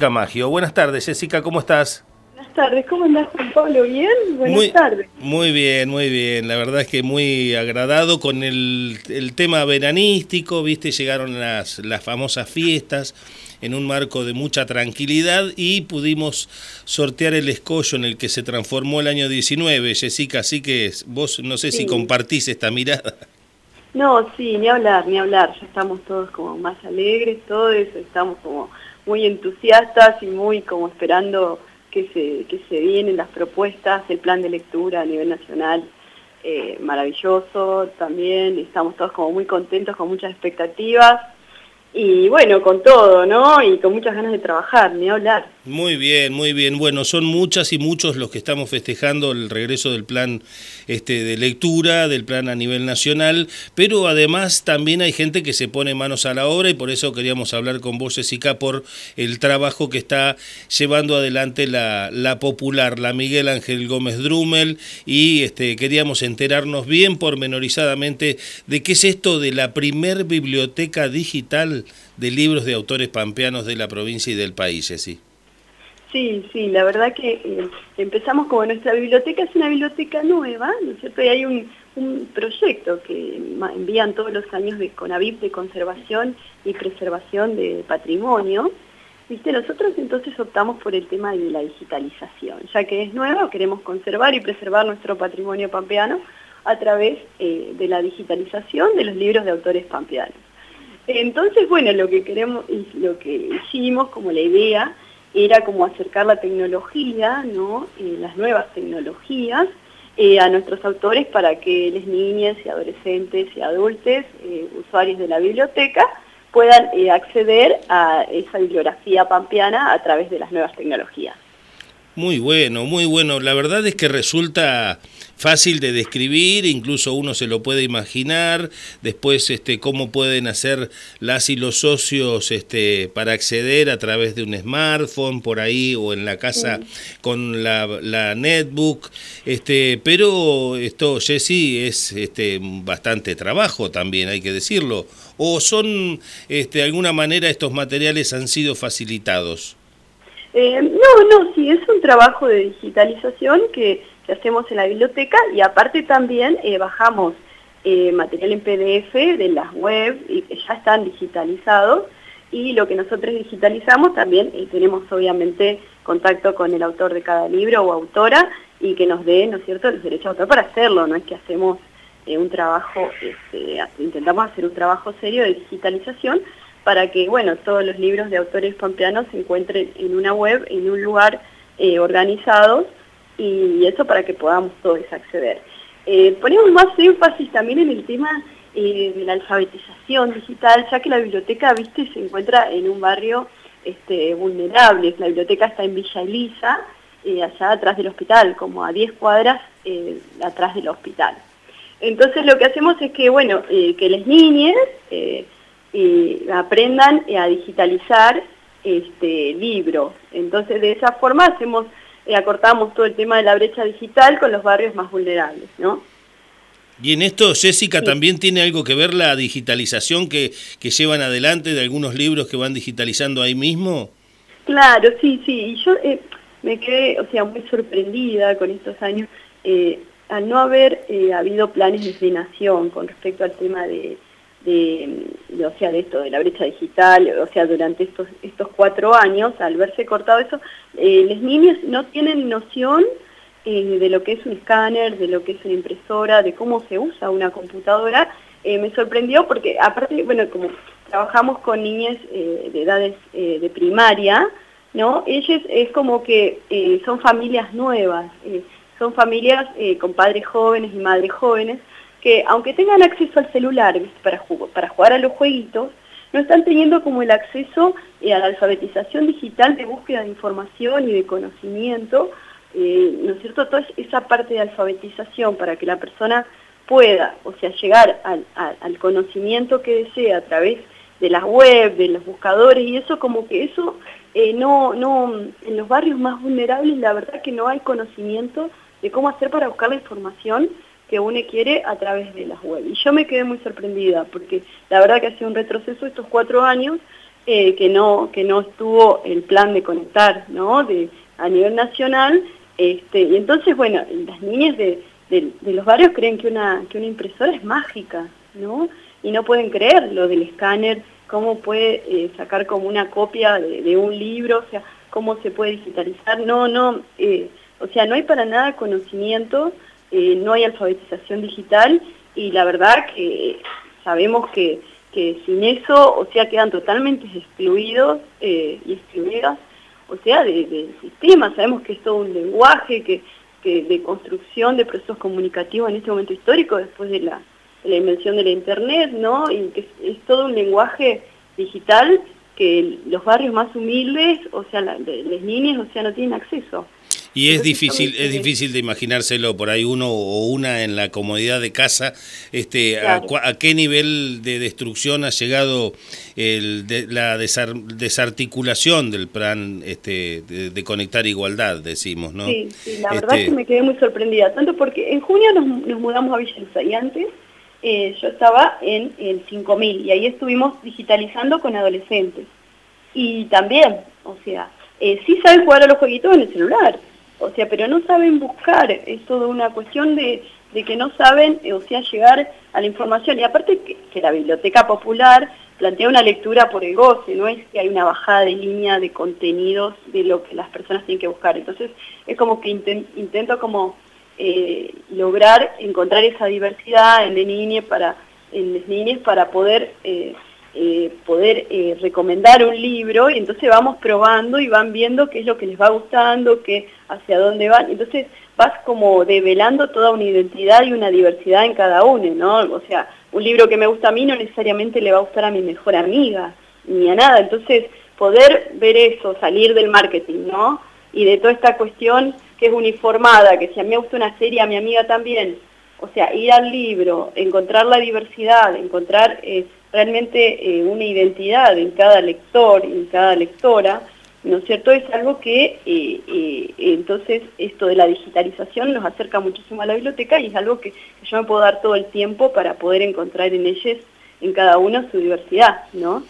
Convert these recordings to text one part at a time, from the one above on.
Camagio. Buenas tardes, Jessica, ¿cómo estás? Buenas tardes, ¿cómo andás, Juan Pablo? ¿Bien? Buenas tardes. Muy bien, muy bien. La verdad es que muy agradado con el, tema veranístico, viste, llegaron las, las famosas fiestas en un marco de mucha tranquilidad y pudimos sortear el escollo en el que se transformó el año 19, Jessica, así que vos no sé si compartís esta mirada. No, sí, ni hablar, ni hablar, ya estamos todos como más alegres, todos estamos como muy entusiastas y muy como esperando que se, que se vienen las propuestas, el plan de lectura a nivel nacional, eh, maravilloso también, estamos todos como muy contentos, con muchas expectativas y bueno, con todo, ¿no? Y con muchas ganas de trabajar, ni hablar. Muy bien, muy bien. Bueno, son muchas y muchos los que estamos festejando el regreso del plan este, de lectura, del plan a nivel nacional, pero además también hay gente que se pone manos a la obra y por eso queríamos hablar con vos, Jessica, por el trabajo que está llevando adelante la, la popular, la Miguel Ángel Gómez Drummel, y este, queríamos enterarnos bien pormenorizadamente de qué es esto de la primer biblioteca digital de libros de autores pampeanos de la provincia y del país, ¿sí? Sí, sí, la verdad que eh, empezamos como nuestra biblioteca es una biblioteca nueva, ¿no es cierto? Y hay un, proyecto que envían todos los años de CONAVIP de conservación y preservación de patrimonio. ¿Viste? Nosotros entonces optamos por el tema de la digitalización, ya que es nuevo, queremos conservar y preservar nuestro patrimonio pampeano a través eh, de la digitalización de los libros de autores pampeanos. Entonces, bueno, lo que queremos, lo que hicimos como la idea era como acercar la tecnología, ¿no? Eh, las nuevas tecnologías eh, a nuestros autores para que las niñas y adolescentes y adultos, eh, usuarios de la biblioteca, puedan acceder a esa bibliografía pampeana a través de las nuevas tecnologías. Muy bueno, muy bueno. La verdad es que resulta fácil de describir, incluso uno se lo puede imaginar, después este, cómo pueden hacer las y los socios este, para acceder a través de un smartphone por ahí o en la casa con la, netbook, este, pero esto, Jessy, es este, bastante trabajo también, hay que decirlo, o son, este, de alguna manera estos materiales han sido facilitados. Eh, no, no, sí, es un trabajo de digitalización que, hacemos en la biblioteca y aparte también eh, bajamos eh, material en PDF de las web y que ya están digitalizados y lo que nosotros digitalizamos también tenemos obviamente contacto con el autor de cada libro o autora y que nos dé, ¿no es cierto?, los derechos de autor para hacerlo, no es que hacemos un trabajo, este, intentamos hacer un trabajo serio de digitalización, para que bueno, todos los libros de autores pampeanos se encuentren en una web, en un lugar eh, organizado y eso para que podamos todos acceder. Eh, ponemos más énfasis también en el tema eh, de la alfabetización digital, ya que la biblioteca, viste, se encuentra en un barrio este, vulnerable. La biblioteca está en Villa Elisa, allá atrás del hospital, como a 10 cuadras atrás del hospital. Entonces lo que hacemos es que, bueno, que las niñas aprendan a digitalizar este, libros. Entonces, de esa forma hacemos, eh, acortamos todo el tema de la brecha digital con los barrios más vulnerables, ¿no? Y en esto, Jessica, también tiene algo que ver la digitalización que, que llevan adelante de algunos libros que van digitalizando ahí mismo. Claro, sí, sí. Y yo eh, me quedé, o sea, muy sorprendida con estos años eh, al no haber habido planes de frenación con respecto al tema de, de, o sea, de esto, de la brecha digital, o sea, durante estos, estos cuatro años, al verse cortado eso, eh, los niños no tienen noción eh, de lo que es un escáner, de lo que es una impresora, de cómo se usa una computadora. Eh, me sorprendió porque, aparte, bueno, como trabajamos con niñas de edades de primaria, ¿no? Ellas es como que son familias nuevas, son familias con padres jóvenes y madres jóvenes, que aunque tengan acceso al celular Para, jugar a los jueguitos, no están teniendo como el acceso eh, a la alfabetización digital de búsqueda de información y de conocimiento, eh, ¿no es cierto? Toda esa parte de alfabetización para que la persona pueda, o sea, llegar al, conocimiento que desea a través de las web, de los buscadores y eso, como que eso eh, no, no, en los barrios más vulnerables la verdad que no hay conocimiento de cómo hacer para buscar la información que uno quiere a través de las web. Y yo me quedé muy sorprendida porque la verdad que ha sido un retroceso estos cuatro años que, no, que no estuvo el plan de conectar ¿no? de, a nivel nacional. Este, y entonces, bueno, las niñas de, los barrios creen que una, que impresora es mágica, ¿no? Y no pueden creer lo del escáner, cómo puede eh, sacar como una copia de, un libro, o sea, cómo se puede digitalizar. No, no, eh, o sea, no hay para nada conocimiento, eh, no hay alfabetización digital y la verdad que sabemos que, que sin eso, o sea, quedan totalmente excluidos y excluidas o sea, del sistema. Sabemos que es todo un lenguaje que, de construcción de procesos comunicativos en este momento histórico, después de la, invención de la Internet, ¿no? Y que es, todo un lenguaje digital que los barrios más humildes, o sea, las niñas, o sea, no tienen acceso. Y es difícil, es difícil de imaginárselo por ahí uno o una en la comodidad de casa, este, a, qué nivel de destrucción ha llegado el, la desarticulación del plan este, de, conectar igualdad, decimos, ¿no? Sí, la verdad es que este me quedé muy sorprendida, tanto porque en junio nos, mudamos a Villa y antes eh, yo estaba en el 5000 y ahí estuvimos digitalizando con adolescentes. Y también, o sea, eh, sí saben jugar a los jueguitos en el celular, o sea, pero no saben buscar, es toda una cuestión de, que no saben, eh, o sea, llegar a la información. Y aparte que, la Biblioteca Popular plantea una lectura por el goce, no es que hay una bajada de línea de contenidos de lo que las personas tienen que buscar. Entonces es como que intento como eh, lograr encontrar esa diversidad en, niñas para, en las niñas para poder... Eh, eh, poder eh, recomendar un libro y entonces vamos probando y van viendo qué es lo que les va gustando, qué, hacia dónde van. Entonces vas como develando toda una identidad y una diversidad en cada uno, ¿no? O sea, un libro que me gusta a mí no necesariamente le va a gustar a mi mejor amiga, ni a nada. Entonces, poder ver eso, salir del marketing, ¿no? Y de toda esta cuestión que es uniformada, que si a mí me gusta una serie, a mi amiga también. O sea, ir al libro, encontrar la diversidad, encontrar... Eh, realmente eh, una identidad en cada lector, en cada lectora, ¿no es cierto? Es algo que eh, eh, entonces esto de la digitalización nos acerca muchísimo a la biblioteca y es algo que, yo me puedo dar todo el tiempo para poder encontrar en ellas, en cada uno, su diversidad, ¿no?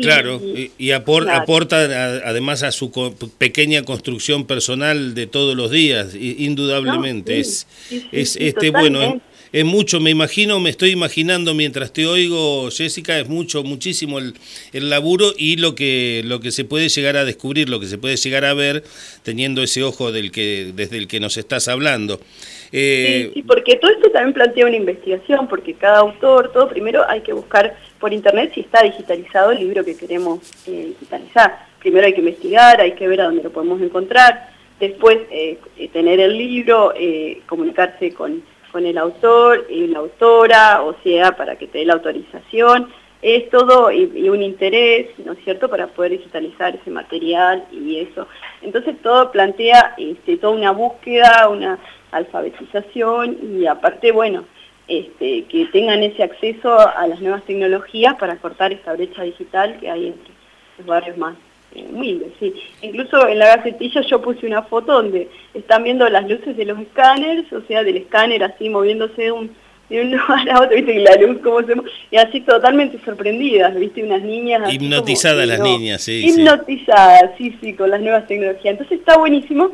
claro, y, aporta además a su pequeña construcción personal de todos los días, indudablemente. es, es este bueno es mucho, me imagino, me estoy imaginando mientras te oigo, Jessica, es mucho, muchísimo el, el laburo y lo que, lo que se puede llegar a descubrir, lo que se puede llegar a ver teniendo ese ojo del que, desde el que nos estás hablando. Eh, sí, porque todo esto también plantea una investigación, porque cada autor, todo primero hay que buscar por internet si está digitalizado el libro que queremos eh, digitalizar. Primero hay que investigar, hay que ver a dónde lo podemos encontrar, después eh, tener el libro, comunicarse con con el autor y la autora, o sea, para que te dé la autorización. Es todo y, un interés, ¿no es cierto?, para poder digitalizar ese material y eso. Entonces todo plantea este, toda una búsqueda, una alfabetización y aparte, bueno, este, que tengan ese acceso a las nuevas tecnologías para cortar esta brecha digital que hay entre los barrios más humilde, sí. Incluso en la gacetilla yo puse una foto donde están viendo las luces de los escáneres, o sea, del escáner así moviéndose de un, de un lugar a otro, ¿viste? Y la luz como se y así totalmente sorprendidas, ¿viste? Unas niñas... Hipnotizadas las niñas, sí. Hipnotizadas, sí. sí, con las nuevas tecnologías. Entonces está buenísimo.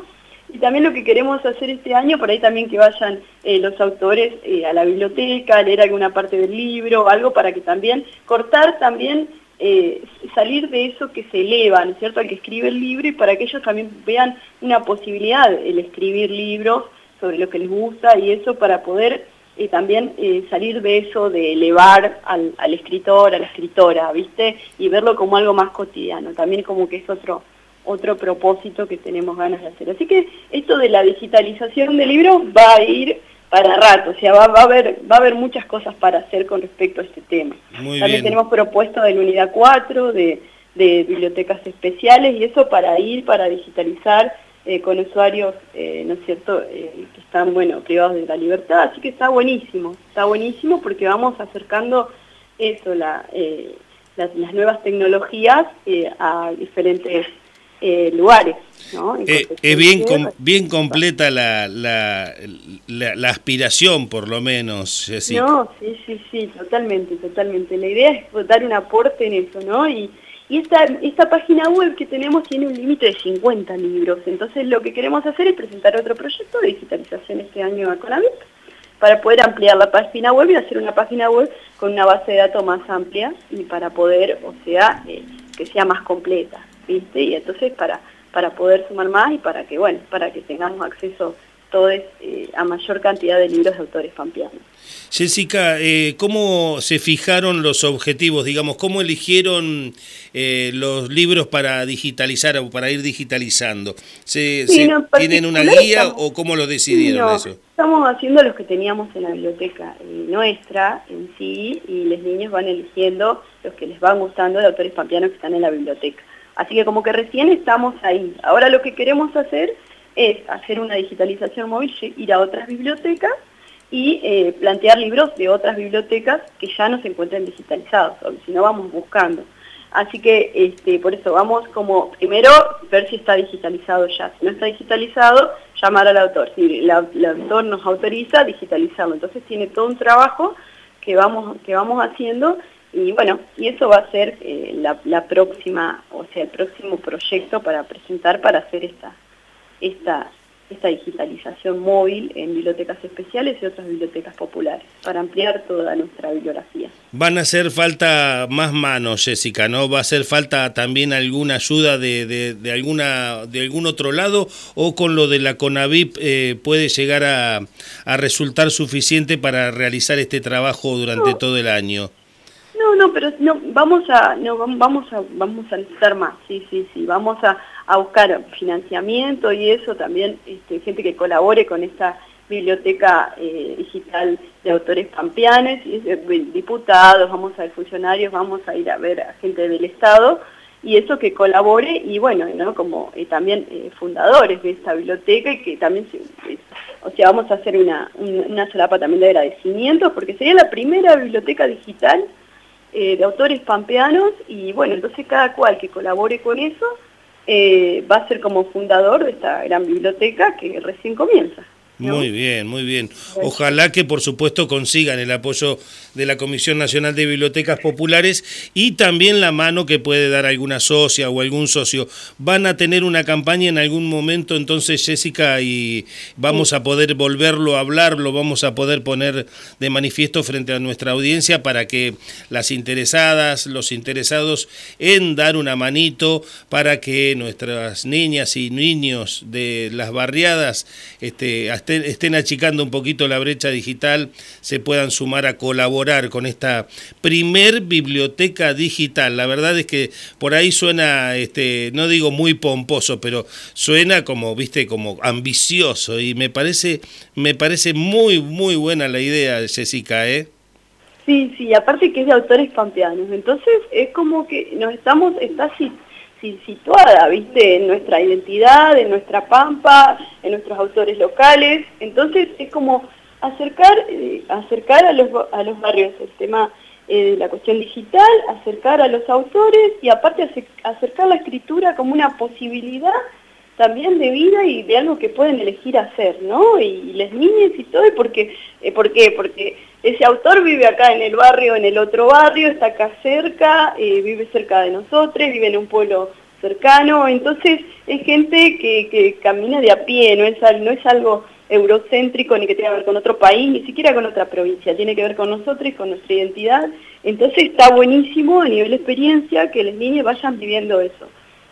Y también lo que queremos hacer este año, por ahí también que vayan eh, los autores eh, a la biblioteca, a leer alguna parte del libro, algo para que también, cortar también eh, salir de eso que se eleva, ¿no es cierto?, al que escribe el libro y para que ellos también vean una posibilidad, el escribir libros sobre lo que les gusta y eso para poder eh, también eh, salir de eso de elevar al, al, escritor, a la escritora, ¿viste? Y verlo como algo más cotidiano, también como que es otro otro propósito que tenemos ganas de hacer. Así que esto de la digitalización del libro va a ir para rato, o sea, va, a haber, va a haber muchas cosas para hacer con respecto a este tema. También tenemos propuestas de la unidad 4, de, bibliotecas especiales, y eso para ir, para digitalizar eh, con usuarios, eh, ¿no es cierto?, eh, que están, bueno, privados de la libertad, así que está buenísimo, está buenísimo porque vamos acercando eso, la, las, las, nuevas tecnologías a diferentes eh, lugares. ¿no? Eh, es bien, bien completa la, la, la, aspiración, por lo menos, No, sí, sí, sí, totalmente, totalmente. La idea es dar un aporte en eso, ¿no? Y, Y esta, esta página web que tenemos tiene un límite de 50 libros, entonces lo que queremos hacer es presentar otro proyecto de digitalización este año a Conavip para poder ampliar la página web y hacer una página web con una base de datos más amplia y para poder, o sea, eh, que sea más completa, ¿viste? Y entonces para, para poder sumar más y para que, bueno, para que tengamos acceso todos eh, a mayor cantidad de libros de autores pampeanos. Jessica, eh, ¿cómo se fijaron los objetivos? Digamos, ¿cómo eligieron eh, los libros para digitalizar o para ir digitalizando? ¿Se, ¿Tienen una guía o cómo lo decidieron eso? Estamos haciendo los que teníamos en la biblioteca eh, nuestra en sí y los niños van eligiendo los que les van gustando de autores pampeanos que están en la biblioteca. Así que como que recién estamos ahí. Ahora lo que queremos hacer es hacer una digitalización móvil, ir a otras bibliotecas y eh, plantear libros de otras bibliotecas que ya no se encuentren digitalizados, si no vamos buscando. Así que este, por eso vamos como primero ver si está digitalizado ya. Si no está digitalizado, llamar al autor. Si el, autor nos autoriza, digitalizarlo. Entonces tiene todo un trabajo que vamos, que vamos haciendo y bueno, y eso va a ser eh, la, la, próxima, o sea, el próximo proyecto para presentar para hacer esta, esta, esta digitalización móvil en bibliotecas especiales y otras bibliotecas populares, para ampliar toda nuestra bibliografía. Van a hacer falta más manos, Jessica, ¿no? ¿Va a hacer falta también alguna ayuda de, de, alguna, de algún otro lado o con lo de la CONAVIP eh, puede llegar a, a, resultar suficiente para realizar este trabajo durante todo el año? No, no, pero no, vamos a, no, vamos a, vamos a necesitar más, sí, sí, sí, vamos a, a buscar financiamiento y eso también, este, gente que colabore con esta biblioteca eh, digital de autores pampeanes, y, diputados, vamos a ver funcionarios, vamos a ir a ver a gente del Estado, y eso que colabore, y bueno, ¿no? como eh, también eh, fundadores de esta biblioteca, y que también, o sea, vamos a hacer una, una solapa también de agradecimientos, porque sería la primera biblioteca digital de autores pampeanos, y bueno, entonces cada cual que colabore con eso, eh, va a ser como fundador de esta gran biblioteca que recién comienza. Muy bien, muy bien. Ojalá que por supuesto consigan el apoyo de la Comisión Nacional de Bibliotecas Populares y también la mano que puede dar alguna socia o algún socio. Van a tener una campaña en algún momento entonces Jessica y vamos a poder volverlo a hablar, lo vamos a poder poner de manifiesto frente a nuestra audiencia para que las interesadas, los interesados en dar una manito para que nuestras niñas y niños de las barriadas este, estén, achicando un poquito la brecha digital, se puedan sumar a colaborar con esta primer biblioteca digital. La verdad es que por ahí suena, este, no digo muy pomposo, pero suena como, viste, como ambicioso y me parece, me parece muy, muy buena la idea, Jessica, ¿eh? Sí, sí, aparte que es de autores pampeanos, entonces es como que nos estamos, está situada, ¿viste? En nuestra identidad, en nuestra pampa, en nuestros autores locales. Entonces es como acercar, eh, acercar a los, a los barrios el tema eh, de la cuestión digital, acercar a los autores y aparte acercar la escritura como una posibilidad también de vida y de algo que pueden elegir hacer, ¿no? Y, las niñas y todo, y porque, eh, ¿por qué? Porque ese autor vive acá en el barrio, en el otro barrio, está acá cerca, eh, vive cerca de nosotros, vive en un pueblo cercano, entonces es gente que, que camina de a pie, no es, no es algo eurocéntrico ni que tenga que ver con otro país, ni siquiera con otra provincia, tiene que ver con nosotros y con nuestra identidad, entonces está buenísimo a nivel experiencia que las niñas vayan viviendo eso.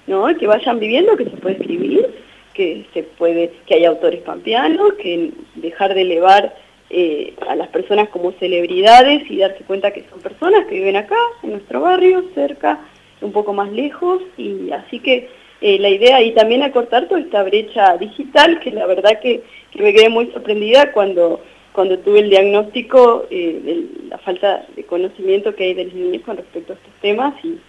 ¿no? que vayan viviendo, que se puede escribir, que se puede, que hay autores pampeanos, que dejar de elevar eh, a las personas como celebridades y darse cuenta que son personas que viven acá, en nuestro barrio, cerca, un poco más lejos, y así que eh, la idea y también acortar toda esta brecha digital, que la verdad que, me quedé muy sorprendida cuando, cuando tuve el diagnóstico eh, de la falta de conocimiento que hay de los niños con respecto a estos temas. Y,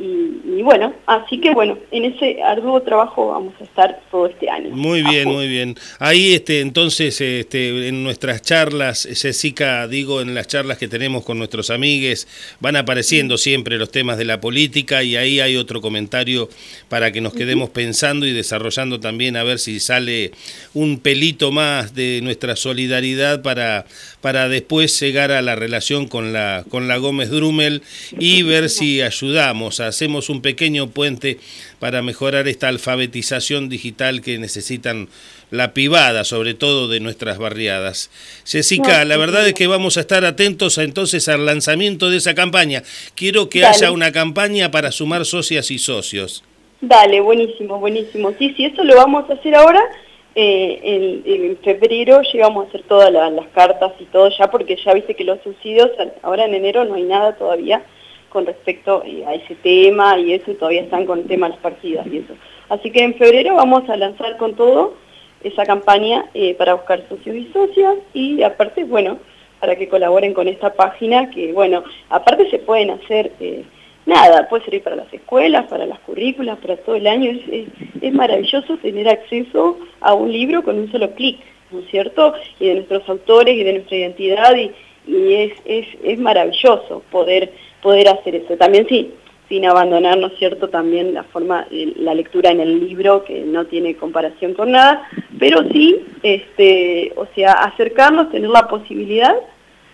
y, bueno, así que bueno, en ese arduo trabajo vamos a estar todo este año. Muy bien, muy bien. Ahí este, entonces este, en nuestras charlas, Jessica, digo, en las charlas que tenemos con nuestros amigues, van apareciendo siempre los temas de la política y ahí hay otro comentario para que nos quedemos pensando y desarrollando también a ver si sale un pelito más de nuestra solidaridad para, para después llegar a la relación con la, con la Gómez Drummel y ver si ayudamos a hacemos un pequeño puente para mejorar esta alfabetización digital que necesitan la pivada, sobre todo de nuestras barriadas. Jessica, la verdad es que vamos a estar atentos entonces al lanzamiento de esa campaña. Quiero que haya una campaña para sumar socias y socios. Dale, buenísimo, buenísimo. Sí, sí, eso lo vamos a hacer ahora. Eh, en, febrero llegamos a hacer todas las cartas y todo ya, porque ya viste que los subsidios, ahora en enero no hay nada todavía con respecto eh, a ese tema y eso, todavía están con el tema de las partidas y eso. Así que en febrero vamos a lanzar con todo esa campaña eh, para buscar socios y socias y aparte, bueno, para que colaboren con esta página que, bueno, aparte se pueden hacer eh, nada, puede servir para las escuelas, para las currículas, para todo el año. Es, es, maravilloso tener acceso a un libro con un solo clic, ¿no es cierto? Y de nuestros autores y de nuestra identidad y, y es, es, es maravilloso poder, poder hacer eso. También sí, sin abandonar, ¿no es cierto?, también la forma, la lectura en el libro, que no tiene comparación con nada, pero sí, este, o sea, acercarnos, tener la posibilidad,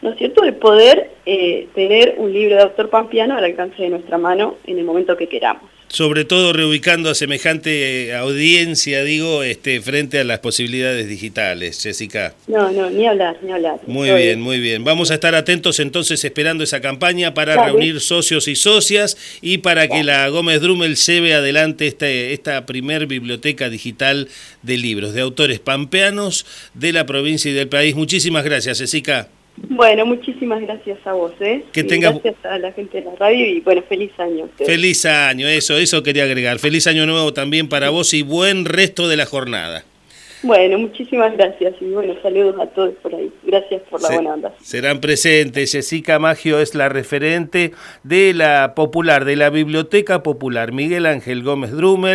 ¿no es cierto?, de poder eh, tener un libro de autor pampiano al alcance de nuestra mano en el momento que queramos sobre todo reubicando a semejante audiencia, digo, este, frente a las posibilidades digitales, Jessica. No, no, ni hablar, ni hablar. Muy bien, muy bien. Vamos a estar atentos entonces esperando esa campaña para reunir socios y socias y para que la Gómez Drummel lleve adelante este, esta primer biblioteca digital de libros de autores pampeanos de la provincia y del país. Muchísimas gracias, Jessica. Bueno, muchísimas gracias a vos, ¿eh? Que tenga... Gracias a la gente de la radio y bueno, feliz año. Feliz año, eso, eso quería agregar. Feliz año nuevo también para vos y buen resto de la jornada. Bueno, muchísimas gracias y bueno, saludos a todos por ahí. Gracias por la buena onda. Serán presentes. Jessica Magio es la referente de la popular, de la Biblioteca Popular. Miguel Ángel Gómez Drummel.